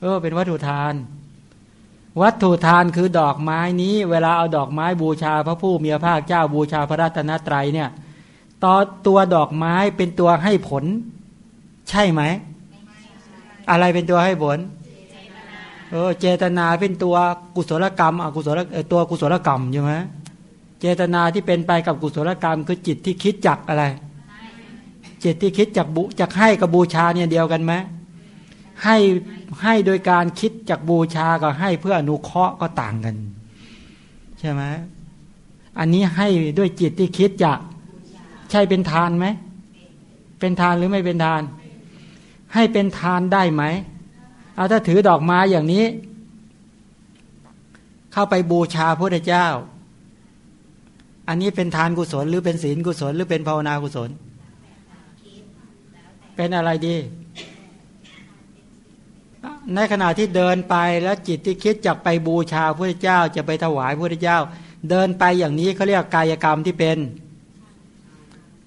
เออ เป็นวัตถุทาน วัตถุทานคือดอกไม้นี้ เวลาเอาดอกไม้บูชาพระผู้มีพระภาคเจ้าบูชาพระรัตนตรัยเนี่ยต่อตัวดอกไม้เป็นตัวให้ผล ใช่ไหม อะไรเป็นตัวให้ผล เออ เจตนาเป็นตัวกุศลกรรมอกุศลตัวกุศลกรรมใช่ไหมเจตนาที่เป็นไปกับกุศลกรรม คือจิตที่คิดจักอะไร จิตที่คิดจักบุจักให้กับบูชาเนี่ยเดียวกันไหม ให้ให้โดยการคิดจากบูชากับให้เพื่ออนุเคราะห์ก็ต่างกัน ใช่ไหมอันนี้ให้ด้วยจิตที่คิดจะใช่เป็นทานไหม เป็นทานหรือไม่เป็นทาน ให้เป็นทานได้ไหมเอาถ้าถือดอกไม้อย่างนี้ เข้าไปบูชาพระเจ้า อันนี้เป็นทานกุศล หรือเป็นศีลกุศล หรือเป็นภาวนากุศล เป็นอะไรดี ในขณะที่เดินไปแล้วจิตที่คิดจะไปบูชาพระเจ้าจะไปถวายพระเจ้า เดินไปอย่างนี้เขาเรียกกายกรรมที่เป็น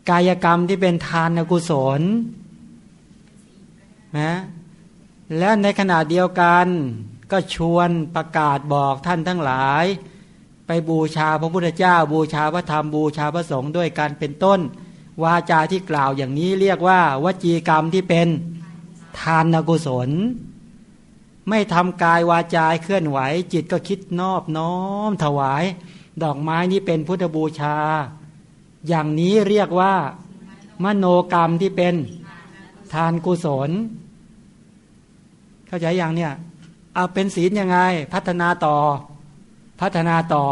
กายกรรมที่เป็นทานกุศลนะและในขณะเดียวกันก็ชวนประกาศบอกท่านทั้งหลาย ไปบูชาพระพุทธเจ้า บูชาพระธรรมบูชาพระสงฆ์ด้วยการเป็นต้น วาจาที่กล่าวอย่างนี้เรียกว่าวจีกรรมที่เป็นทานกุศล ไม่ทำกายวาจาเคลื่อนไหว จิตก็คิดนอบน้อมถวาย ดอกไม้นี้เป็นพุทธบูชา อย่างนี้เรียกว่า มโนกรรมที่เป็นทานกุศล เข้าใจอย่างเนี่ย เอาเป็นศีลยังไง พัฒนาต่อ พัฒนาต่อ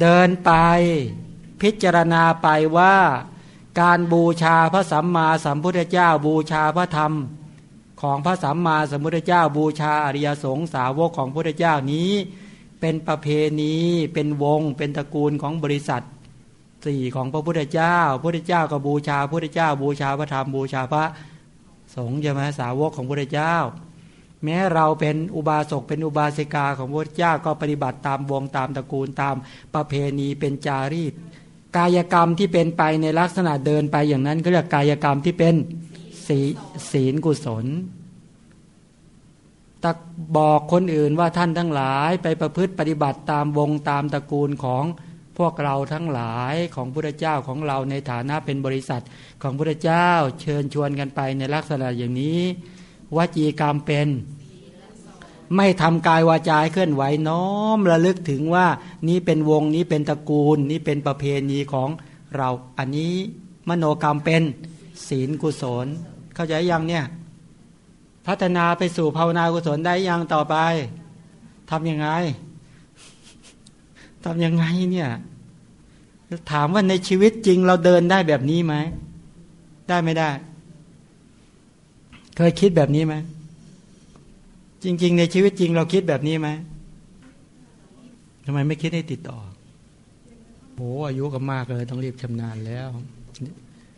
เดินไปพิจารณาไปว่า การบูชาพระสัมมาสัมพุทธเจ้าบูชาพระธรรม ของพระสัมมาสัมพุทธเจ้าบูชาอริยสงสาวกของพระพุทธเจ้านี้ เป็นประเพณีเป็นวง เป็นตระกูลของบริษัทสี่ของพระพุทธเจ้าพระพุทธเจ้าก็บูชาพระพุทธเจ้า บูชาพระธรรมบูชาพระสงฆ์ใช่ไหมสาวกของพระเจ้า แม้เราเป็นอุบาสกเป็นอุบาสิกาของพระเจ้าก็ปฏิบัติตามวงตามตระกูลตามประเพณีเป็นจารีต กายกรรมที่เป็นไปในลักษณะเดินไปอย่างนั้นก็เรียกกายกรรมที่เป็นศีลกุศล ตักบอกคนอื่นว่าท่านทั้งหลายไปประพฤติปฏิบัติตามวงตามตระกูลของพวกเราทั้งหลายของพระเจ้าของเราในฐานะเป็นบริษัทของพระเจ้าเชิญชวนกันไปในลักษณะอย่างนี้วจีกรรมเป็น ไม่ทำกายวาจาเคลื่อนไหวน้อมระลึกถึงว่านี้เป็นวงนี้เป็นตระกูล นี้เป็นประเพณีของเรา อันนี้มโนกรรมเป็นศีลกุศล เข้าใจยังเนี่ย พัฒนาไปสู่ภาวนากุศลได้ยังต่อไปทำยังไงทำยังไงเนี่ย ถามว่าในชีวิตจริงเราเดินได้แบบนี้ไหม ได้ไม่ได้ เคยคิดแบบนี้ไหม จริง ๆ ในชีวิตจริงเราคิดแบบนี้ไหมทำไมไม่คิดให้ติดต่อโอ้อายุก็มากเลยต้องรีบชำนาญแล้ว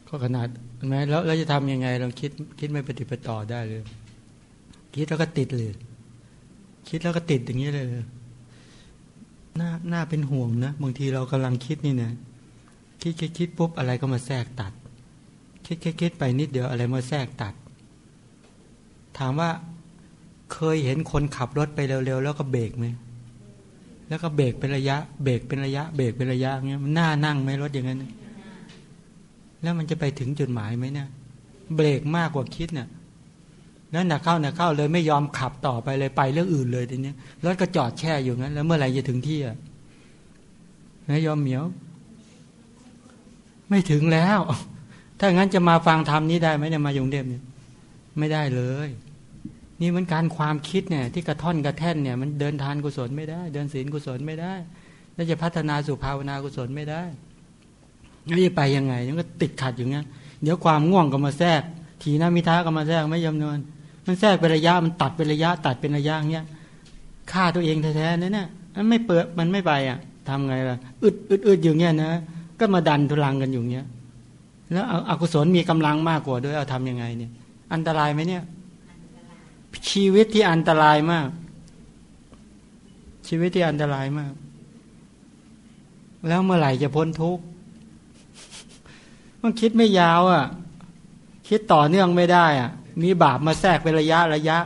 ก็ขนาดไหมแล้วเราจะทำยังไง เราคิดคิดไม่ปฏิปต่อได้เลย คิดแล้วก็ติดเลย คิดแล้วก็ติดอย่างนี้เลยน่าน่าเป็นห่วงนะบางทีเรากำลังคิดนี่นะคิดคิดคิดปุ๊บอะไรก็มาแทรกตัด คิดคิดคิดไปนิดเดียวอะไรมาแทรกตัด ถามว่าเคยเห็นคนขับรถไปเร็วๆแล้วก็เบรกไหมแล้วก็เบรกเป็นระยะ เบรกเป็นระยะ เบรกเป็นระยะเงี้ยมันน่านั่งไหมรถอย่างนั้น แล้วมันจะไปถึงจุดหมายไหมเนี่ยเบรกมากกว่าคิดเนี่ย แล้วหนักเข้าหนักเข้าเลยไม่ยอมขับต่อไปเลยไปเรื่องอื่นเลยทีนี้รถก็จอดแช่อยู่งั้น แล้วเมื่อไหร่จะถึงที่อะนะยอมเหมียว ไม่ถึงแล้ว ถ้างั้นจะมาฟังธรรมนี้ได้ไหมเนี่ยมายู่เดมเนี่ยไม่ได้เลย นี่มันการความคิดเนี่ย ที่กระท่อนกระแท่นเนี่ย มันเดินทานกุศลไม่ได้ เดินศีลกุศลไม่ได้ แล้วจะพัฒนาสู่ภาวนากุศลไม่ได้แล้วจะไปยังไงมันก็ติดขัดอยู่เงี้ยเดี๋ยวความง่วงก็มาแทรก ทีน้ามิท้าก็มาแทรกไม่ยอมนอน มันแทรกเป็นระยะมันตัดเป็นระยะ ตัดเป็นระยะเงี้ยฆ่าตัวเองแท้ๆเนั่นน่ะมันไม่เปิดมันไม่ไปอะทำไงล่ะอึดอึดอึดอยู่เงี้ยนะก็มาดันทุลังกันอยู่เงี้ย แล้วอกุศลมีกำลังมากกว่าด้วยเอาทำยังไงเนี่ย อันตรายไหมเนี่ย ชีวิตที่อันตรายมาก ชีวิตที่อันตรายมาก แล้วเมื่อไหร่จะพ้นทุกข์มันคิดไม่ยาวอะ คิดต่อเนื่องไม่ได้อะ มีบาปมาแทรกเป็นระยะระยะ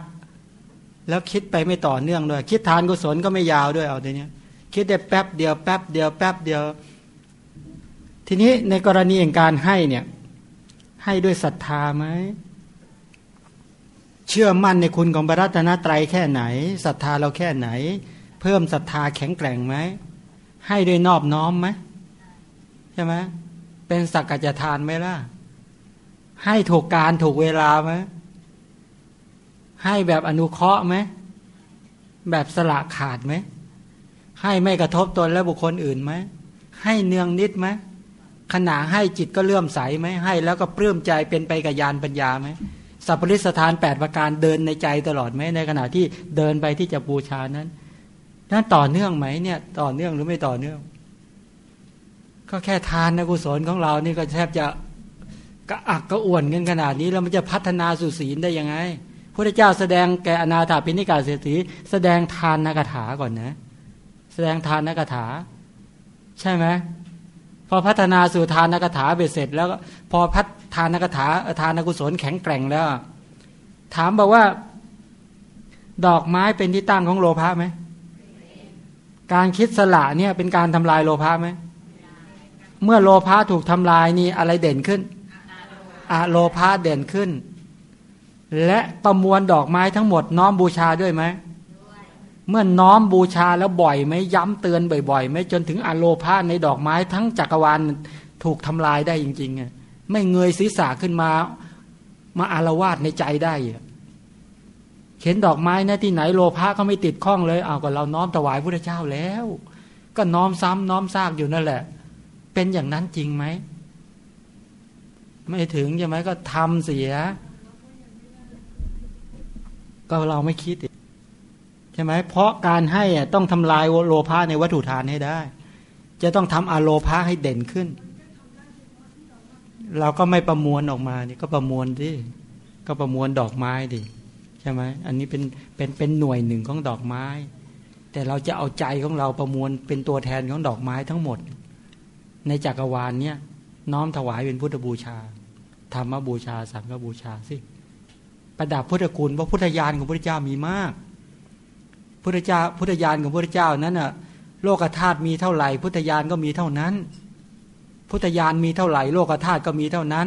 แล้วคิดไปไม่ต่อเนื่องด้วย คิดทานกุศลก็ไม่ยาวด้วยเอาทีนี้คิดได้แป๊บเดียวแป๊บเดียวแป๊บเดียว ทีนี้ในกรณีอย่างการให้เนี่ย ให้ด้วยศรัทธาไหมเชื่อมั่นในคุณของพระรัตนตรัยแค่ไหนศรัทธาเราแค่ไหน เพิ่มศรัทธาแข็งแกร่งไหมให้ด้วยนอบน้อมไหมใช่ไหมเป็นสักกัจทานไหมล่ะ ให้ถูกการถูกเวลาไหม ให้แบบอนุเคราะห์ไหมแบบสละขาดไหมให้ไม่กระทบตนและบุคคลอื่นไหมให้เนืองนิดไหมขณะให้จิตก็เลื่อมใสไหมให้แล้วก็ปลื้มใจเป็นไปกับญาณปัญญาไหมสัพพริสถานแปดประการเดินในใจตลอดไหมในขณะที่เดินไปที่จะบูชานั้นนั่นต่อเนื่องไหมเนี่ยต่อเนื่องหรือไม่ต่อเนื่อง ก็แค่ทานนะกุศลของเรานี่ก็แทบจะกระอักกระอ่วนกันขนาดนี้แล้วมันจะพัฒนาสู่ศีลได้ยังไง พระเจ้าแสดงแก่อนาถาปิณิกาเศรษฐีแสดงทานนักถาก่อนนะ แสดงทานนักถา ใช่ไหมพอพัฒนาสู่ทานนักถาเบ็ดเสร็จ แล้วพอพัฒทานนักถาทานกุศลแข็งแกร่งแล้ว ถามบอกว่า ดอกไม้เป็นที่ตั้งของโลภะไหมการคิดสละเนี่ยเป็นการทำลายโลภะไหมเมื่อโลภะถูกทำลายนี่อะไรเด่นขึ้นอะโลภะเด่นขึ้น และประมวลดอกไม้ทั้งหมดน้อมบูชาด้วยไหม เมื่อน้อมบูชาแล้วบ่อยไหมย้ำเตือนบ่อยๆไหมจนถึงอโลภาในดอกไม้ทั้งจักรวาลถูกทำลายได้จริงๆอะไม่เงยศีรษะขึ้นมา มาอารวาสในใจได้เห็นดอกไม้นะที่ไหนโลภะก็ไม่ติดข้องเลย เอาก็เราน้อมถวายพระเจ้าแล้ว ก็น้อมซ้ำน้อมซากอยู่นั่นแหละ เป็นอย่างนั้นจริงไหม ไม่ถึงใช่ไหมก็ทำเสีย ก็เราไม่คิดใช่ไหมเพราะการให้ต้องทำลายโลภะในวัตถุทานให้ได้ จะต้องทำอโลภะให้เด่นขึ้น เราก็ไม่ประมวลออกมานี่ก็ประมวลดิก็ประมวลดอกไม้ดิใช่ไหมอันนี้เป็นเป็นเป็นหน่วยหนึ่งของดอกไม้ แต่เราจะเอาใจของเราประมวลเป็นตัวแทนของดอกไม้ทั้งหมด ในจักรวาลเนี่ยน้อมถวายเป็นพุทธบูชา ธรรมบูชา สังฆบูชาสิ ประดับพุทธคุณเพราะพุทธญาณของพระเจ้ามีมาก พุทธเจ้าพุทธญาณของพระเจ้านั้นน่ะโลกธาตุมีเท่าไหร่ พุทธญาณก็มีเท่านั้น พุทธญาณมีเท่าไหร่ โลกธาตุก็มีเท่านั้น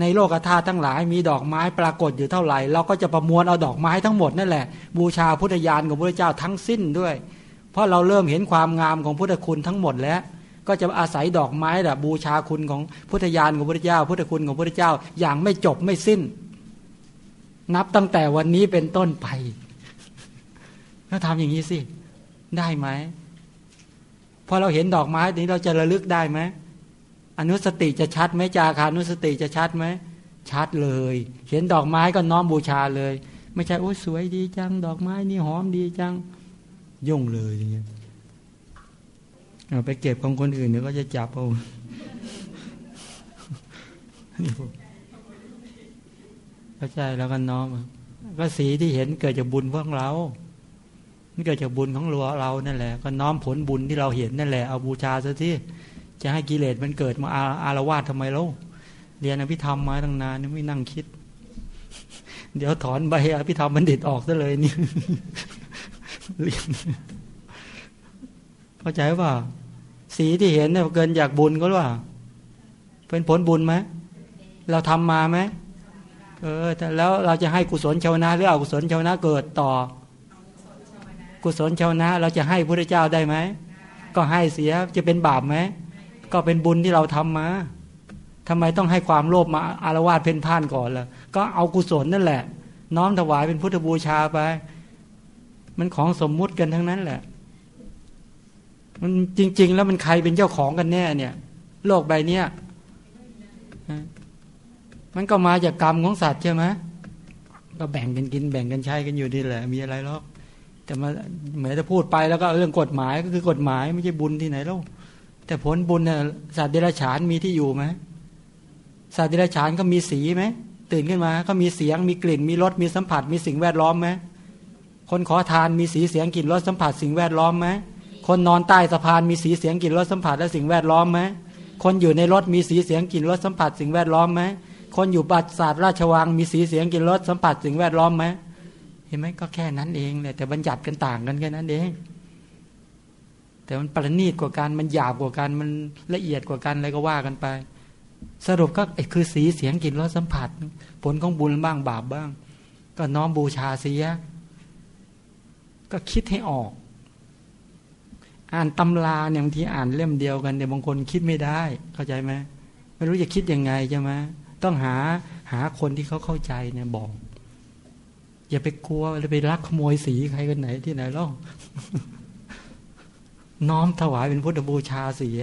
ในโลกธาตุทั้งหลายมีดอกไม้ปรากฏอยู่เท่าไหร่ เราก็จะประมวลเอาดอกไม้ทั้งหมดนั่นแหละบูชาพุทธญาณของพระเจ้าทั้งสิ้นด้วย เพราะเราเริ่มเห็นความงามของพุทธคุณทั้งหมดแล้วก็จะอาศัยดอกไม้แหละบูชาคุณของพุทธญาณของพระเจ้า พุทธคุณของพระเจ้าอย่างไม่จบไม่สิ้น นับตั้งแต่วันนี้เป็นต้นไปถ้าทำอย่างนี้สิ ได้ไหมพอเราเห็นดอกไม้นี้เราจะระลึกได้ไหมอนุสติจะชัดไหมจาคานุสติจะชัดไหมชัดเลย เห็นดอกไม้ก็น้อมบูชาเลย ไม่ใช่โอ้สวยดีจัง ดอกไม้นี่หอมดีจัง ยุ่งเลยอย่างเงี้ยเอาไปเก็บของคนอื่นเดี๋ยวก็จะจับเอา เข้าใจแล้วกันน้อมก็สีที่เห็นเกิดจากบุญของเรามันเกิดจากบุญของรัวเรานั่นแหละ ก็น้อมผลบุญที่เราเห็นนั่นแหละเอาบูชาซะที่จะให้กิเลสมันเกิดมาอาอารวาสทำไมเราเรียนอภิธรรมมาตั้งนานไม่นั่งคิด เดี๋ยวถอนใบอภิธรรมบัณฑิตออกซะเลยนี่เรียนเข้าใจว่า สีที่เห็นเนี่ยเกินจากบุญก็ว่าเป็นผลบุญไหมเราทำมาไหม ออแล้วเราจะให้กุศลชาวนาหรือเอากุศลชาวนาเกิดต่อ กุศลชาวนาเราจะให้พระเจ้าได้ไหมก็ให้เสียจะเป็นบาปไหมก็เป็นบุญที่เราทำมาทำไมต้องให้ความโลภมาอารวาสเพ่นพ่านก่อนล่ะก็เอากุศลนั่นแหละ น้อมถวายเป็นพุทธบูชาไป มันของสมมุติกันทั้งนั้นแหละ มันจริง ๆ แล้วมันใครเป็นเจ้าของกันแน่เนี่ย โลกใบเนี้ย มันก็มาจากกรรมของสัตว์ใช่ไหมก็แบ่งกันกินแบ่งกันใช้กันอยู่ดีแหละ มีอะไรหรอกแต่มาเหมือนจะพูดไปแล้วก็เรื่องกฎหมายก็คือกฎหมายไม่ใช่บุญที่ไหนแล้วแต่ผลบุญเนี่ยสัตว์เดรัจฉานมีที่อยู่ไหมสัตว์เดรัจฉานก็มีสีไหมตื่นขึ้นมา ก็มีเสียงมีกลิ่น มีรสมีสัมผัส มีสิ่งแวดล้อมไหมคนขอทานมีสีเสียงกลิ่นรสสัมผัส สิ่งแวดล้อมไหมคนนอนใต้สะพานมีสีเสียงกลิ่นรสสัมผัสและสิ่งแวดล้อมไหมคนอยู่ในรถมีสีเสียงกลิ่นรสสัมผัส สิ่งแวดล้อมไหม คนอยู่บัตรศาสตร์ราชวังมีสีเสียงกลิ่นรสสัมผัสสิ่งแวดล้อมไหมเห็นไหมก็แค่นั้นเองแหละแต่บัญญัติกันต่างกันแค่นั้นเอง แต่มันประณีตกว่ากันมันหยาบกว่ากันมันละเอียดกว่ากันอะไรก็ว่ากันไป สรุปก็คือสีเสียงกลิ่นรสสัมผัส ผลของบุญบ้างบาปบ้าง ก็น้อมบูชาเสีย ก็คิดให้ออก อ่านตำราเนี่ยบางทีอ่านเล่มเดียวกันแต่บางคนคิดไม่ได้ เข้าใจไหมไม่รู้จะคิดยังไงใช่ไหม ต้องหาหาคนที่เขาเข้าใจเนี่ยบอก อย่าไปกลัวหรือไปรักขโมยสีใครกันไหนที่ไหนล่องน้อมถวายเป็นพุทธบูชาเสีย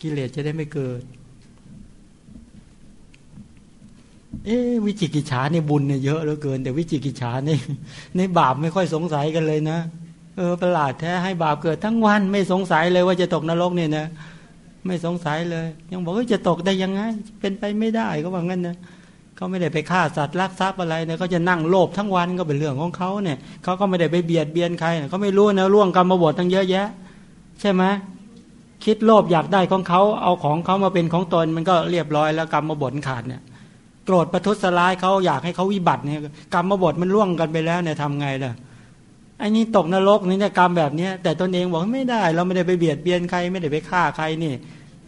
กิเลสจะได้ไม่เกิด เอ๊วิจิกิจฉาเนี่ยบุญเนี่ยเยอะเหลือเกิน แต่วิจิกิจฉานี่ในบาปไม่ค่อยสงสัยกันเลยนะเออประหลาดแท้ให้บาปเกิดทั้งวันไม่สงสัยเลยว่าจะตกนรกเนี่ยนะ ไม่สงสัยเลย ยังบอกว่าจะตกได้ยังไง เป็นไปไม่ได้ก็ว่างั้นนะเขาไม่ได้ไปฆ่าสัตว์ลักทรัพย์อะไรเนี่ยเขาจะนั่งโลภทั้งวันก็เป็นเรื่องของเขาเนี่ยเขาก็ไม่ได้ไปเบียดเบียนใครเขาไม่รู้นะล่วงกรรมบทตั้งเยอะแยะ ใช่ไหมคิดโลภอยากได้ของเขาเอาของเขามาเป็นของตนมันก็เรียบร้อยแล้วกรรมบทขาดเนี่ยโกรธประทุษร้ายเขาอยากให้เขาวิบัติเนี่ยกรรมบทมันล่วงกันไปแล้วเนี่ยทำไงล่ะ ไอ้นี่ตกนรกนี่เนี่ยกรรมแบบนี้แต่ตนเองบอกไม่ได้ เราไม่ได้ไปเบียดเบียนใคร ไม่ได้ไปฆ่าใครนี่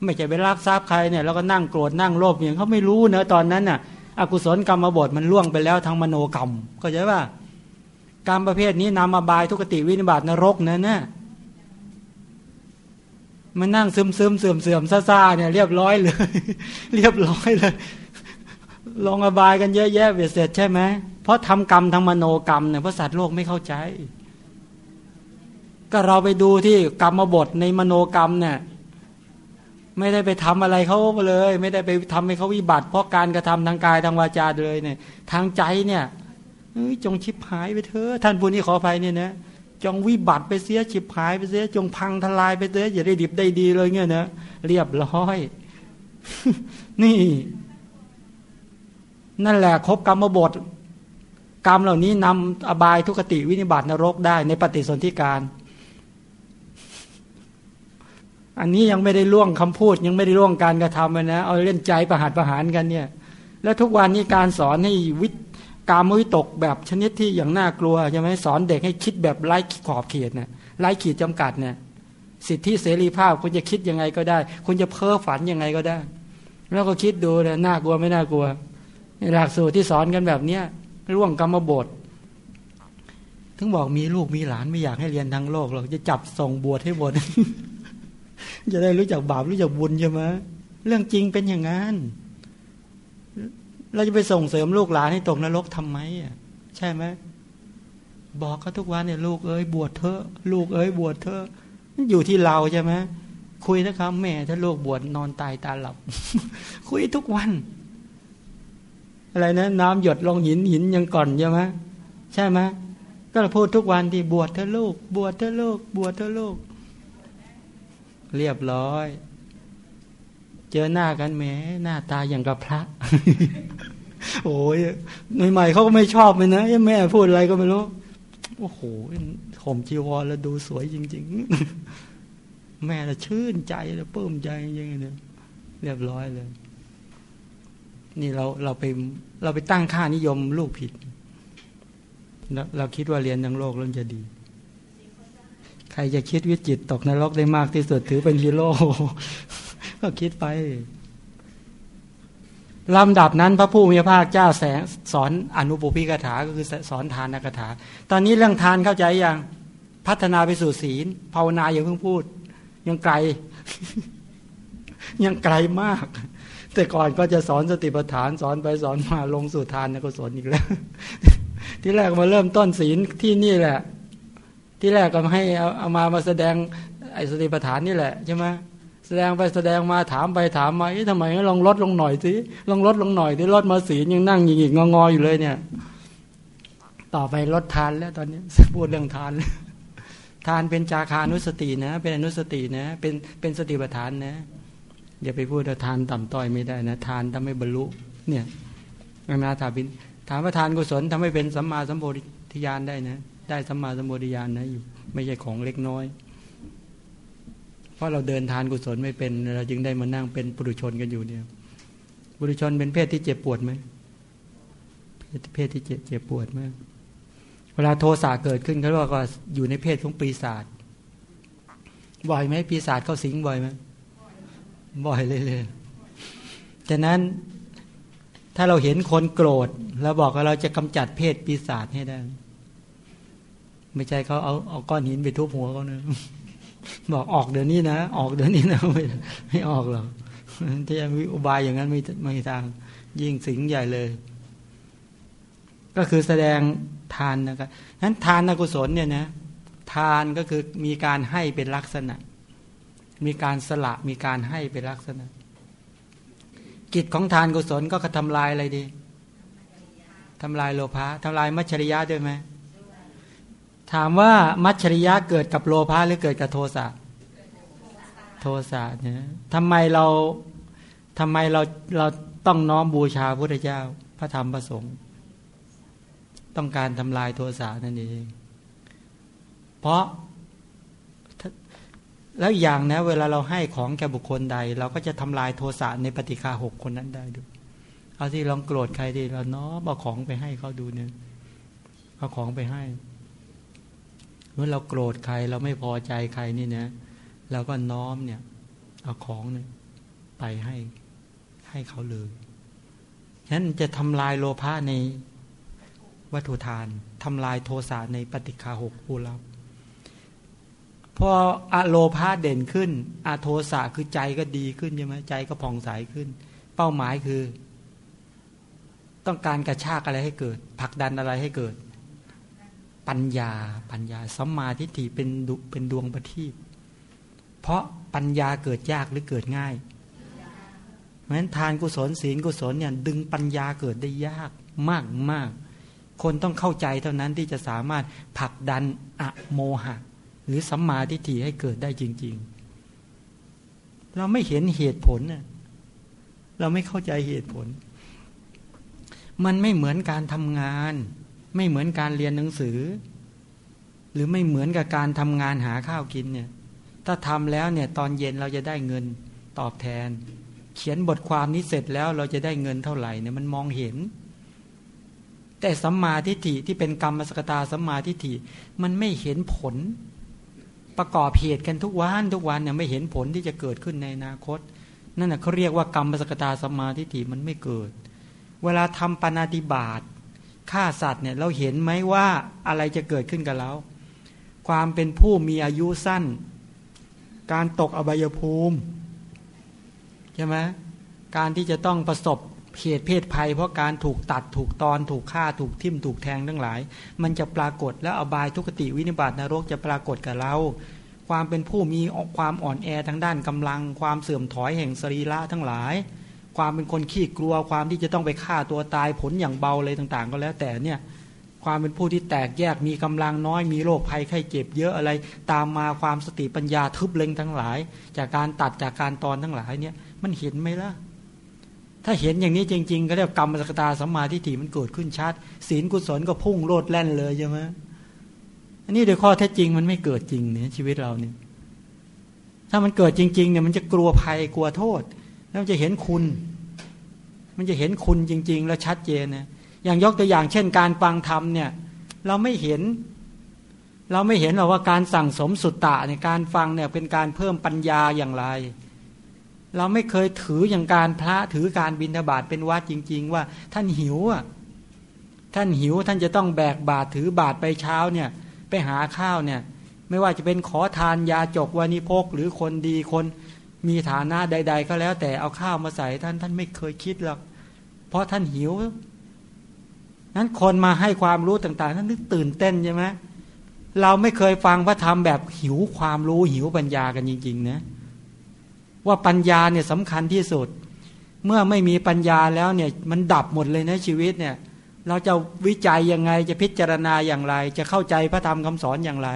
ไม่ใช่ไปรักทรัพย์ใครเนี่ยแล้วก็นั่งโกรธนั่งโลภอย่างเขาไม่รู้เนอะตอนนั้นน่ะ อกุศลกรรมบทมันล่วงไปแล้วทางมโนกรรมก็ใช่ป่ะกรรมประเภทนี้นำมาบายทุกติวินิบาตนรกนั่นน่ะมันนั่งซึมซึมเสื่อมเสื่อมซาซาเนี่ยเรียบร้อยเลย เรียบร้อยเลยลงอบายกันเยอะแยะเบียดเสร็จใช่ไหมเพราะทำกรรมทางมโนกรรมเนี่ยพระสัตว์โลกไม่เข้าใจ ก็เราไปดูที่กรรมบทในมโนกรรมเนี่ยไม่ได้ไปทำอะไรเขาเลย ไม่ได้ไปทำให้เขาวิบัติ เพราะการกระทำทางกายทางวาจาเลยเนี่ย ทางใจเนี่ยจงชิบหายไปเถอะท่านผู้นี้ขออภัยเนี่ยนะจงวิบัติไปเสียฉิบหายไปเสียจงพังทลายไปเสียอย่าได้ดิบได้ดีเลยเงี้ยนะเรียบร้อย นี่ นั่นแหละครบกรรมบท กรรมเหล่านี้นำอบายทุกติวินิบาตนรกได้ในปฏิสนธิการ อันนี้ยังไม่ได้ล่วงคำพูด ยังไม่ได้ล่วงการกระทำนะเอาเล่นใจประหารประหารกันเนี่ย แล้วทุกวันนี้การสอนให้วิกามวิตกแบบชนิดที่อย่างน่ากลัวใช่ไหมสอนเด็กให้คิดแบบไร้ขอบเขตเนี่ยไร้ขีดจำกัดเนี่ยสิทธิเสรีภาพคุณจะคิดยังไงก็ได้ คุณจะเพ้อฝันยังไงก็ได้ แล้วก็คิดดูเนี่ยน่ากลัวไม่น่ากลัวหลักสูตรที่สอนกันแบบเนี้ยร่วงกรรมบทถึงบอกมีลูกมีหลานไม่อยากให้เรียนทางโลกหรอกจะจับส่งบวชให้บวช จะได้รู้จักบาปรู้จักบุญใช่ไหมเรื่องจริงเป็นอย่างนั้นเราจะไปส่งเสริมลูกหลานให้ตกนรกทำไมอะใช่ไหมบอกเขาทุกวันเนี่ยลูกเอ้ยบวชเถอะลูกเอ้ยบวชเถอะอยู่ที่เราใช่ไหมคุยนะครับแม่ถ้าลูกบวชนอนตายตาหลับ คุยทุกวัน อะไรนะ น้ำหยดลงหินหินยังก่อนใช่ไหมใช่ไหมก็พูดทุกวันที่บวชเถอะลูก บวชเถอะลูก บวชเถอะลูก เรียบร้อย เจอหน้ากันแหมหน้าตาอย่างกับพระ โอ้ยใหม่ๆเขาก็ไม่ชอบเลยนะแม่พูดอะไรก็ไม่รู้โอ้โหข่มจีวรแล้วดูสวยจริง ๆ แม่ละชื่นใจแล้วปลื้มใจจริงเนี่ยเรียบร้อยเลย นี่เราเราไปเราไปตั้งค่านิยมลูกผิดเราคิดว่าเรียนทั้งโลกแล้วจะดี ใครจะคิดวิจิตตกนรกได้มากที่สุดถือเป็นฮีโร่ก็คิดไปลำดับนั้นพระผู้มีพระภาคเจ้าแสงสอนอนุปุพิกถาก็คือสอนทานกถา ตอนนี้เรื่องทานเข้าใจยังพัฒนาไปสู่ศีลภาวนาอย่าเพิ่งพูด ยังไกล ยังไกลมาก แต่ก่อนก็จะสอนสติปัฏฐานสอนไปสอนมาลงสู่ทานก็สอนอีกแล้ว ที่แรกมาเริ่มต้นศีลที่นี่แหละ ที่แรกก็ให้เอาเอามามาแสดงไอ้สติปัฏฐานนี่แหละใช่ไหมแสดงไปแสดงมาถามไปถามมาทำไมลองลดลงหน่อยสิลองลดลงหน่อยที่ลดมาสียังนั่งยิงอีกงออยู่เลยเนี่ย ต่อไปลดทานแล้วตอนนี้พูดเรื่องทานทานเป็นจาคานุสตินะ เป็นอนุสตินะ เป็นเป็นสติปัฏฐานนะอย่าไปพูดว่าทานต่ำต้อยไม่ได้นะทานทำให้บรรลุ เนี่ยนาถาบิน ถามว่าทานกุศลทำให้เป็นสัมมาสัมโพธิญาณได้นะ ได้สัมมาสัมโพธิญาณนะอยู่ไม่ใช่ของเล็กน้อย เพราะเราเดินทานกุศลไม่เป็นเราจึงได้มานั่งเป็นปุถุชนกันอยู่เนี่ยปุถุชนเป็นเพศที่เจ็บปวดไหมเพศที่เจ็บเจ็บปวดไหมเวลาโทสะเกิดขึ้นเขาเรียกว่าอยู่ในเพศของปีศาจบ่อยไหมปีศาจเข้าสิงบ่อยไหมบ่อยเลยเลยฉะนั้นถ้าเราเห็นคนโกรธแล้วบอกว่าเราจะกำจัดเพศปีศาจให้ได้ ไม่ใช่เขาเอาเอาก้อนหินไปทุบหัวเขาเนะบอกออกเดี๋ยวนี้นะ ออกเดี๋ยวนี้นะไม่ไม่ออกหรอกที่จะมีอุบายอย่างนั้นไม่ไม่ทาง ยิ่งสิงใหญ่เลย ก็คือแสดงทานนะครับนั้นทานนกุศลเนี่ยนะทานก็คือมีการให้เป็นลักษณะ มีการสละมีการให้เป็นลักษณะ กิจของทานกุศลก็กระทำลายอะไรดีทำลายโลภะทำลายมัจฉริยะด้วยไหม ถามว่ามัจฉริยะเกิดกับโลภะหรือเกิดกับโทสะโทสะเนี่ยทำไมเราทำไมเราเราต้องน้อมบูชาพระพุทธเจ้า พระธรรมพระสงฆ์ต้องการทำลายโทสะนั่นเอง เพราะแล้วอย่างนะเวลาเราให้ของแก่บุคคลใด เราก็จะทำลายโทสะในปฏิฆาหกคนนั้นได้ด้วยเอาที่ลองโกรธใครดีเราเนาะเอาของไปให้เขาดูเนี่ยเอาของไปให้ เมื่อเราโกรธใครเราไม่พอใจใครนี่นะเราก็น้อมเนี่ย เอาของเนี่ยไปให้ให้เขาเลยฉะนั้นจะทำลายโลภะในวัตถุทานทำลายโทสะในปฏิฆาหกผู้รับพออะโลภาเด่นขึ้นอะโทสะคือใจก็ดีขึ้นใช่ไหมใจก็ผ่องใสขึ้น เป้าหมายคือ ต้องการกระชากอะไรให้เกิดผลักดันอะไรให้เกิด ปัญญาปัญญาสัมมาทิฏฐิเป็นเป็นดวงประทีปเพราะปัญญาเกิดยากหรือเกิดง่าย เพราะฉะนั้นทานกุศลศีลกุศลเนี่ยดึงปัญญาเกิดได้ยากมากมากคนต้องเข้าใจเท่านั้นที่จะสามารถผลักดันอะโมหะ หรือสัมมาทิฏฐิให้เกิดได้จริง ๆ เราไม่เห็นเหตุผลเน่ยเราไม่เข้าใจเหตุผล มันไม่เหมือนการทำงาน ไม่เหมือนการเรียนหนังสือ หรือไม่เหมือนกับการทำงานหาข้าวกินเนี่ย ถ้าทำแล้วเนี่ยตอนเย็นเราจะได้เงินตอบแทน เขียนบทความนี้เสร็จแล้วเราจะได้เงินเท่าไหร่เนี่ยมันมองเห็น แต่สัมมาทิฏฐิที่เป็นกรรมสกตาสัมมาทิฏฐิมันไม่เห็นผล ประกอบเหตุกันทุกวันทุกวันเนี่ยไม่เห็นผลที่จะเกิดขึ้นในอนาคต นั่นนะเขาเรียกว่ากรรมสกตาสัมมาทิฏฐิมันไม่เกิด เวลาทำปานาติบาต ฆ่าสัตว์เนี่ยเราเห็นไหมว่าอะไรจะเกิดขึ้นกับเรา ความเป็นผู้มีอายุสั้น การตกอบายภูมิใช่ไหมการที่จะต้องประสบเหตุเพศภัย เพราะการถูกตัดถูกตอน ถูกฆ่าถูกทิ่มถูกแทงทั้งหลาย มันจะปรากฏแล้วอบายทุกติวินิบาตนรกจะปรากฏกับเรา ความเป็นผู้มีความอ่อนแอทางด้านกำลัง ความเสื่อมถอยแห่งสรีระทั้งหลาย ความเป็นคนขี้กลัวความที่จะต้องไปฆ่าตัวตายผลอย่างเบาเลยต่าง ๆ ก็แล้วแต่เนี่ยความเป็นผู้ที่แตกแยกมีกำลังน้อยมีโรคภัยไข้เจ็บเยอะอะไร ตามมาความสติปัญญาทึบเล็งทั้งหลาย จากการตัดจากการตอนทั้งหลายเนี่ยมันเห็นไหมล่ะ ถ้าเห็นอย่างนี้จริง ๆ ก็เรียกกรรมสกตาสัมมาทิฏฐิมันเกิดขึ้นชัดศีลกุศลก็พุ่งโลดแล่นเลยใช่ไหมอันนี้โดยข้อแท้จริงมันไม่เกิดจริงเนี่ยชีวิตเราเนี่ยถ้ามันเกิดจริงๆเนี่ยมันจะกลัวภัยกลัวโทษ แล้วมันจะเห็นคุณ มันจะเห็นคุณจริง ๆ แล้วชัดเจนนะอย่างยกตัวอย่างเช่น การฟังธรรมเนี่ย เราไม่เห็น เราไม่เห็นหรอกว่าการสั่งสมสุตตะในการฟังเนี่ยเป็นการเพิ่มปัญญาอย่างไร เราไม่เคยถืออย่างการพระถือการบินทบาทเป็นวัดจริง ๆ ว่า ท่านหิวอะท่านหิวท่านจะต้องแบกบาตรถือบาตรไปเช้าเนี่ย ไปหาข้าวเนี่ย ไม่ว่าจะเป็นขอทานยาจกวานิพกหรือคนดีคน มีฐานะใด ๆ ก็แล้ว แต่เอาข้าวมาใส่ท่านท่านไม่เคยคิดหรอกเพราะท่านหิวนั้นคนมาให้ความรู้ต่าง ๆ ท่านนึกตื่นเต้นใช่ไหมเราไม่เคยฟังพระธรรมแบบหิวความรู้หิวปัญญากันจริงๆนะว่าปัญญาเนี่ยสำคัญที่สุด เมื่อไม่มีปัญญาแล้วเนี่ยมันดับหมดเลยนะชีวิตเนี่ย เราจะวิจัยยังไงจะพิจารณาอย่างไร จะเข้าใจพระธรรมคำสอนอย่างไร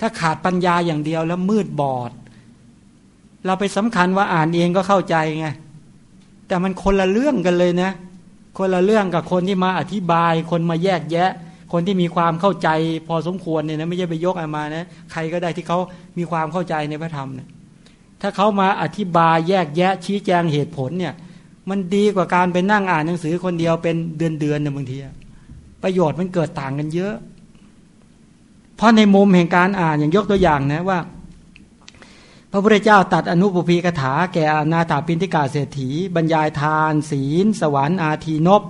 ถ้าขาดปัญญาอย่างเดียวแล้วมืดบอด เราไปสำคัญว่าอ่านเองก็เข้าใจไงแต่มันคนละเรื่องกันเลยนะ คนละเรื่องกับคนที่มาอธิบาย คนมาแยกแยะ คนที่มีความเข้าใจพอสมควรเนี่ยนะไม่ใช่ไปยกออกมานะใครก็ได้ที่เขามีความเข้าใจในพระธรรมเนี่ยถ้าเขามาอธิบายแยกแยะ ชี้แจงเหตุผลเนี่ย มันดีกว่าการไปนั่งอ่านหนังสือคนเดียวเป็นเดือนเดือนเนี่ยบางทีประโยชน์มันเกิดต่างกันเยอะ เพราะในมุมแห่งการอ่านอย่างยกตัวอย่างนะว่า พระพุทธเจ้าตัดอนุปพีกถาแก่อนาถาปินทิกาเศรษฐี บรรยายทาน ศีล สวรรค์อาทีนบ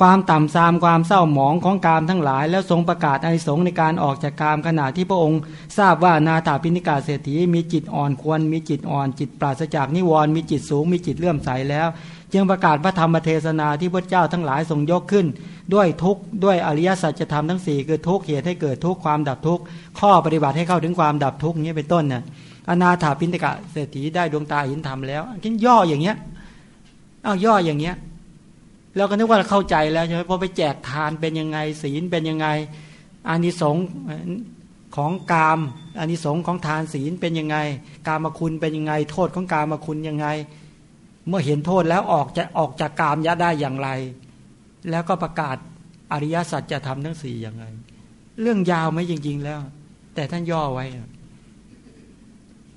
ความต่ำทรามความเศร้าหมองของกามทั้งหลาย แล้วทรงประกาศอนิสงในการออกจากกามขณะที่พระองค์ ทราบว่านาถาปิณิกาเศรษฐีมีจิตอ่อนควร มีจิตอ่อน จิตปราศจากนิวรณ์มีจิตสูง มีจิตเลื่อมใสแล้ว จึงประกาศพระธรรมเทศนาที่พระเจ้าทั้งหลายทรงยกขึ้น ด้วยทุกด้วยอริยสัจธรรมทั้งสี่คือทุกเหตุให้เกิดทุกความดับทุกข้อปฏิบัติให้เข้าถึงความดับทุกนี้เป็นต้นเนี่ย อนาถาปิณิกาเศรษฐีได้ดวงตาเห็นธรรมแล้วกินย่ออย่างเงี้ยอ้าวย่ออย่างเงี้ยเราก็นึกว่าเข้าใจแล้วใช่ไหมพอไปแจกทานเป็นยังไง ศีลเป็นยังไงอานิสงส์ของกามอานิสงส์ของทานศีลเป็นยังไง กามคุณเป็นยังไง โทษของกามคุณยังไง เมื่อเห็นโทษแล้วออกจะออกจากกามยะได้อย่างไร แล้วก็ประกาศอริยสัจจะทำทั้งสี่อย่างไรเรื่องยาวไหมจริง ๆ แล้ว แต่ท่านย่อไว้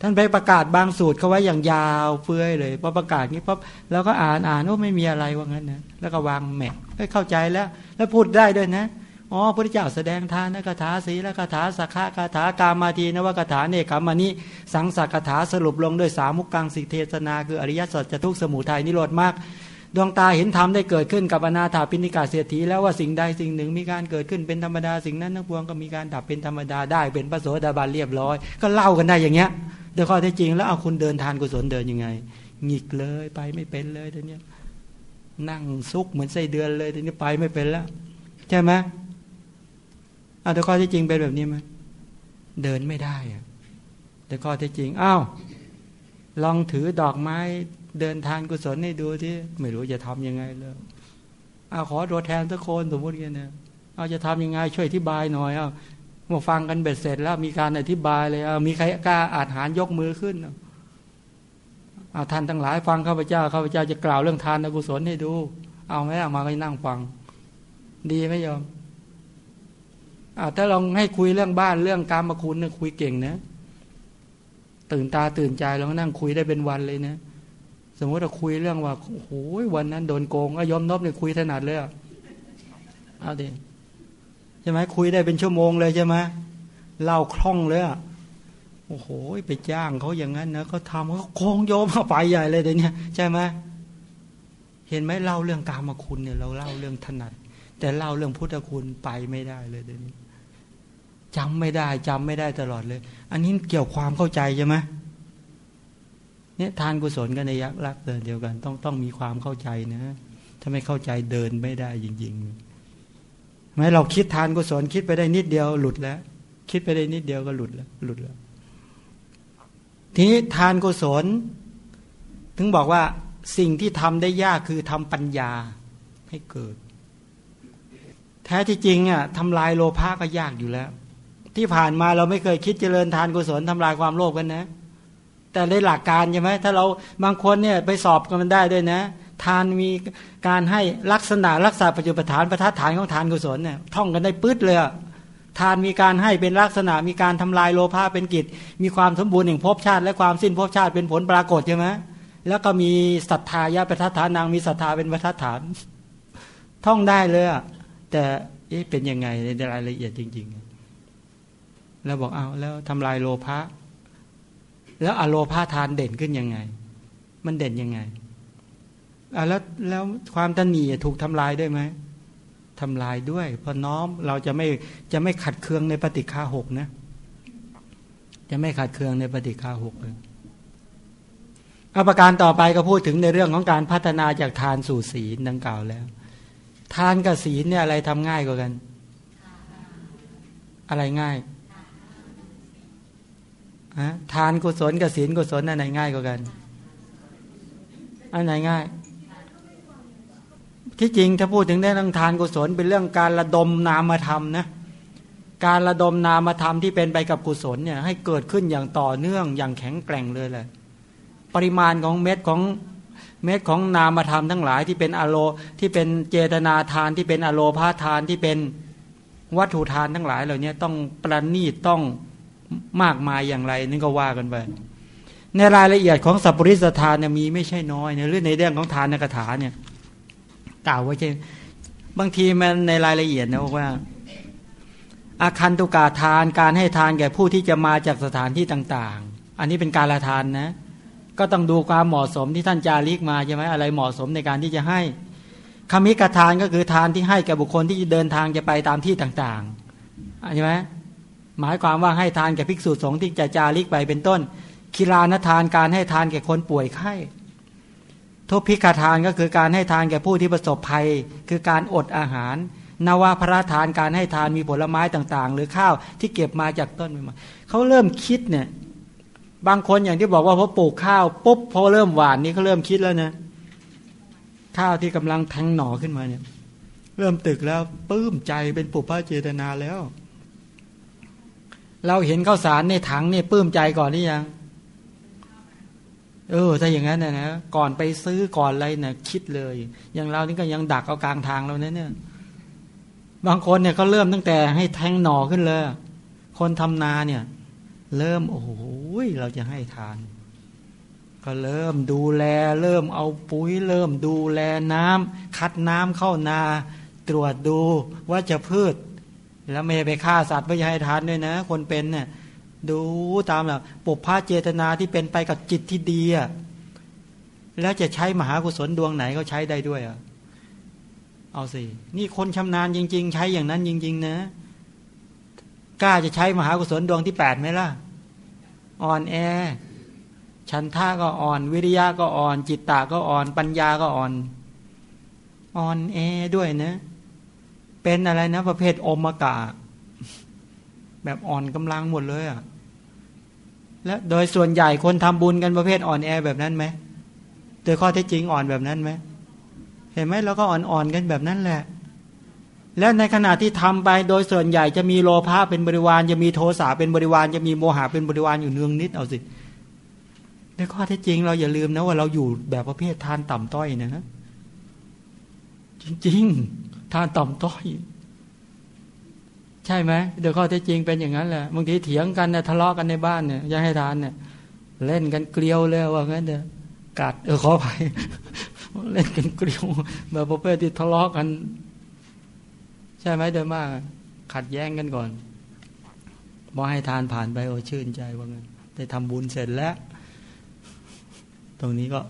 ท่านไปประกาศบางสูตรเขาไว้อย่างยาวเฟื่อยเลยพอประกาศนี้ปั๊บแล้วก็อ่านอ่านโอ้ไม่มีอะไรว่างั้นนะแล้วก็วางแมกเข้าใจแล้ว แล้วพูดได้ด้วยนะอ๋อพระเจ้าแสดงทานกถาศีลกถาสักขะกถากามาทีนวคาถาเนคามานิสังสักถาสรุปลงด้วยสามุกกังสิเทศนา คืออริยสัจจะทุกสมุทัยนิโรธมาก ดวงตาเห็นธรรมได้เกิดขึ้นกับอนาถาปิณิกาเสียทีแล้วว่าสิ่งใดสิ่งหนึ่งมีการเกิดขึ้นเป็นธรรมดาสิ่งนั้นนักบวงก็มีการดับเป็นธรรมดาได้เป็นพระโสดาบันเรียบร้อย ก็เล่ากันได้อย่างเงี้ยโดยข้อแท้จริงแล้วเอาคุณเดินทานกุศลเดินยังไงหงิกเลยไปไม่เป็นเลยทีเนี้นั่งซุกเหมือนไส้เดือนเลยทีนี้ไปไม่เป็นแล้ว ใช่ไหมเอาแต่ข้อที่จริงเป็นแบบนี้ไหมเดินไม่ได้อะแต่ข้อที่จริงอ้าวลองถือดอกไม้ เดินทานกุศลให้ดูที่ไม่รู้จะทํำยังไงเลยเอาขอตัวแทนสักคนสมมติกันเนี่ยเอาจะทำยังไงช่วยอธิบายหน่อยเอามาฟังกันเบ็ดเสร็จแล้วมีการอธิบายเลยเอามีใครกล้าอาหารยกมือขึ้นเอาท่านทั้งหลายฟังข้าพเจ้าข้าพเจ้าจะกล่าวเรื่องทานกุศลให้ดู เอาไหมเอามาก็นั่งฟัง ดีไหมยอมอาถ้าลองให้คุยเรื่องบ้านเรื่องการมาคุณเนี่ยคุยเก่งนะ ตื่นตาตื่นใจลองนั่งคุยได้เป็นวันเลยนะ สมมติเราคุยเรื่องว่าโอ้โหวันนั้นโดนโกงก็ยอมนบเนี่ยคุยถนัดเลยเอาดิใช่ไหมคุยได้เป็นชั่วโมงเลยใช่ไหมเล่าคล่องเลยอะโอ้โหไปจ้างเขาอย่างนั้นนะเขาทำเขาโค้งโยมเข้าไปใหญ่เลยเดี๋ยวนี้ใช่ไหมเห็นไหมเล่าเรื่องกามาคุณเนี่ย เราเล่าเรื่องถนัด แต่เล่าเรื่องพุทธคุณไปไม่ได้เลยเดี๋ยวนี้จำไม่ได้จำไม่ได้ตลอดเลย อันนี้เกี่ยวความเข้าใจใช่ไหม เนี่ยทานกุศลกันในยักษ์รักเดินเดียวกัน ต้องต้องมีความเข้าใจนะ ถ้าไม่เข้าใจเดินไม่ได้จริงๆไหมเราคิดทานกุศลคิดไปได้นิดเดียวหลุดแล้ว คิดไปได้นิดเดียวก็หลุดแล้วหลุดแล้ว ทีนี้ทานกุศล ถึงบอกว่าสิ่งที่ทำได้ยากคือทำปัญญาให้เกิด แท้ที่จริงอะทำลายโลภะก็ยากอยู่แล้ว ที่ผ่านมาเราไม่เคยคิดเจริญทานกุศลทำลายความโลภกันนะ แต่ในหลักการใช่ไหมถ้าเราบางคนเนี่ยไปสอบกันมันได้ด้วยนะ ทานมีการให้ลักษณะรักษาปัจจุบันฐานประทัดฐานของทานกุศลเนี่ยท่องกันได้ปื๊ดเลยทานมีการให้เป็นลักษณะมีการทำลายโลภะเป็นกิจ มีความสมบูรณ์แห่งภพชาติ และความสิ้นภพชาติเป็นผลปรากฏใช่ไหมแล้วก็มีศรัทธายะประทัดฐานนางมีศรัทธาเป็นประทัดฐาน ท่องได้เลยแต่เอ๊ะเป็นยังไงในรายละเอียดจริง ๆ แล้วบอกเอาแล้วทำลายโลภะ แล้วอโลพาทานเด่นขึ้นยังไง มันเด่นยังไงอ่าแล้วแล้วความตันหนีถูกทำลายด้วยไหมทำลายด้วย เพราะน้อมเราจะไม่จะไม่ขัดเคืองในปฏิฆาหกนะ จะไม่ขัดเคืองในปฏิฆาหกเลยอาประการต่อไปก็พูดถึงในเรื่องของการพัฒนาจากทานสู่ศีลดังกล่าวแล้ว ทานกับศีลเนี่ยอะไรทำง่ายกว่ากัน อะไรง่าย ทานกุศลกับศีลกุศลอันไหนง่ายกว่ากันอันไหนง่าย ที่จริงถ้าพูดถึงได้ต้องทานกุศลเป็นเรื่องการระดมนามธรรมนะการระดมนามธรรมที่เป็นไปกับกุศลเนี่ยให้เกิดขึ้นอย่างต่อเนื่องอย่างแข็งแกร่งเลยแหละปริมาณของเม็ดของเม็ดของนามธรรมทั้งหลายที่เป็นอโลที่เป็นเจตนาทานที่เป็นอโลพาทานที่เป็นวัตถุทานทั้งหลายเหล่านี้ต้องประณีตต้อง มากมายอย่างไรนี่ก็ว่ากันไปในรายละเอียดของสัพปริสทานเนี่ยมีไม่ใช่น้อยในเรื่องในเรื่องของทานในคาถาเนี่ยกล่าวไว้ใช่บางทีมันในรายละเอียดนะว่า อาคันตุกาทานการให้ทานแก่ผู้ที่จะมาจากสถานที่ต่าง ๆ อันนี้เป็นการละทานนะ ก็ต้องดูความเหมาะสมที่ท่านจาริกมาใช่ไหมอะไรเหมาะสมในการที่จะให้คำมิกทานก็คือทานที่ให้แก่บุคคลที่เดินทางจะไปตามที่ต่างๆใช่ไหม หมายความว่าให้ทานแก่ภิกษุสงฆ์ที่จะจาริกไปเป็นต้นคีลานทานการให้ทานแก่คนป่วยไข้ทุพพิกทานก็คือการให้ทานแก่ผู้ที่ประสบภัย คือการอดอาหารนาวาพระทานการให้ทานมีผลไม้ต่างๆ หรือข้าวที่เก็บมาจากต้นมาเขาเริ่มคิดเนี่ยบางคนอย่างที่บอกว่าพอปลูกข้าวปุ๊บพอเริ่มหวานนี่เขาเริ่มคิดแล้วนะข้าวที่กำลังแทงหน่อขึ้นมาเนี่ย เริ่มตึกแล้วปลื้มใจเป็นปุพพะเจตนาแล้ว เราเห็นข้าวสารในถังเนี่ยปลื้มใจก่อนหรือยัง เออ ถ้าอย่างนั้นนะนะก่อนไปซื้อก่อนอะไรเนะ่ยคิดเลย อย่างเรานี่ก็ยังดักเอากลางทางเราเนี่ยบางคนเนี่ยเขาเริ่มตั้งแต่ให้แทงหน่อขึ้นเลย คนทำนาเนี่ย เริ่มโอ้โหเราจะให้ทาน ก็เริ่มดูแล เริ่มเอาปุ๋ย เริ่มดูแลน้ำคัดน้ำเข้านา ตรวจดูว่าจะพืช แล้วไม่ไปฆ่าสัตว์ไม่ให้ทานด้วยนะ คนเป็นเนี่ยดูตามหลักปุพพะเจตนาที่เป็นไปกับจิตที่ดีอะแล้วจะใช้มหากุศลดวงไหนเขาใช้ได้ด้วยอะเอาสิ นี่คนชำนาญจริง ๆ ใช้อย่างนั้นจริง ๆ นะ กล้าจะใช้มหากุศลดวงที่แปดไหมล่ะ อ่อนแอ ชันท่าก็อ่อน วิริยะก็อ่อน จิตตาก็อ่อน ปัญญาก็อ่อน อ่อนแอด้วยนะ เป็นอะไรนะ ประเภทอมกะ แบบอ่อนกำลังหมดเลยอะและโดยส่วนใหญ่คนทำบุญกันประเภทอ่อนแอแบบนั้นไหมโดยข้อเท็จจริงอ่อนแบบนั้นไหมเห็นไหมเราก็อ่อนๆกันแบบนั้นแหละ แล้วในขณะที่ทำไปโดยส่วนใหญ่จะมีโลภะเป็นบริวารจะมีโทสะเป็นบริวารจะมีโมหะเป็นบริวารอยู่เนืองนิดเอาสิในข้อเท็จจริง เราอย่าลืมนะว่าเราอยู่แบบประเภททานต่ำต้อยนะจริงๆ ทานต่ำต้อยใช่ไหมโดยข้อเท็จจริงเป็นอย่างนั้นแหละบางทีเถียงกันเนี่ยทะเลาะกันในบ้านเนี่ยยังให้ทานเนี่ย เล่นกันเกลียวเลยว่างั้นเด้อกัดเออขอไปเล่นกันเกลียวแบบประเภทที่ทะเลาะกัน ใช่ไหมโดยมาก ขัดแย้งกันก่อนพอให้ทานผ่านไปโอ้ชื่นใจว่างั้นได้ทำบุญเสร็จแล้ว ตรงนี้ก็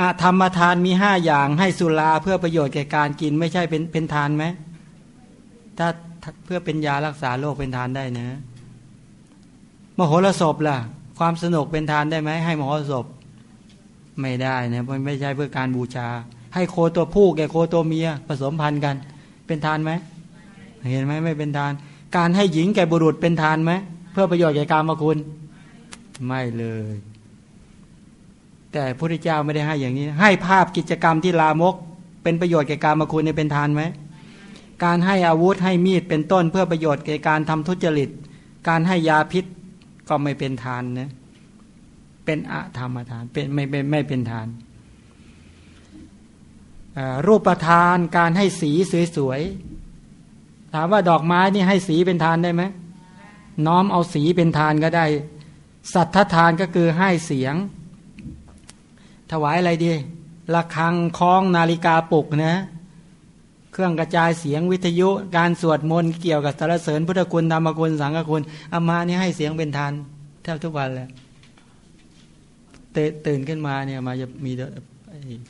อาธรรมทานมีห้าอย่างให้สุราเพื่อประโยชน์แก่การกินไม่ใช่เป็นเป็นทานไหมถ้าเพื่อเป็นยารักษาโรคเป็นทานได้นะมโหรสพล่ะ ความสนุกเป็นทานได้ไหมให้มโหรสพไม่ได้นะมันไม่ใช่เพื่อการบูชา ให้โคตัวผู้แก่โคตัวเมียผสมพันธุ์กัน เป็นทานไหมเห็นไหมไม่เป็นทาน การให้หญิงแก่บุรุษเป็นทานไหมเพื่อประโยชน์แก่การมาคุณ ไม่เลย แต่พระพุทธเจ้าไม่ได้ให้อย่างนี้ ให้ภาพกิจกรรมที่ลามก เป็นประโยชน์แก่การมาคุณในเป็นทานไหมการให้อาวุธให้มีดเป็นต้นเพื่อประโยชน์แก่การทำทุจริต การให้ยาพิษก็ไม่เป็นทานนะเป็นอะธรรมทานเป็นไม่เป็นไม่เป็นทาน รูปทานการให้สีสวยๆถามว่าดอกไม้นี่ให้สีเป็นทานได้ไหมน้อมเอาสีเป็นทานก็ได้ สัทธทานก็คือให้เสียง ถวายอะไรดีระฆังคล้องนาฬิกาปลุกนะ เครื่องกระจายเสียงวิทยุ การสวดมนต์เกี่ยวกับสารเสริญพุทธคุณธรรมคุณสังฆคุณอามานี่ให้เสียงเป็นทานแทบทุกวันเลยตื่นขึ้นมาเนี่ยมาจะมี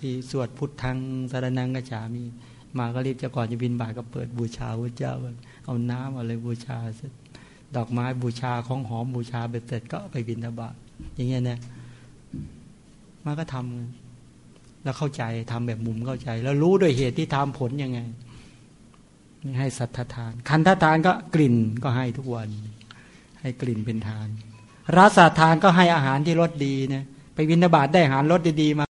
ที่สวดพุทธังสารนังกระฉามีมาก็รีบจะก่อนจะบินบาทก็เปิดบูชาพระเจ้า เอาน้ำอะไรบูชาดอกไม้บูชาของหอมบูชาเบ็ดเสร็จก็ไปบินทบาทอย่างเงี้ยนะ มาก็ทำแล้วเข้าใจทำแบบมุมเข้าใจ แล้วรู้ด้วยเหตุที่ทำผลยังไง ให้สัทธทาน คันธทานก็กลิ่นก็ให้ทุกวัน ให้กลิ่นเป็นทานรสทานก็ให้อาหารที่รสดีนะไปวินาบาตได้อาหารรสดีๆมา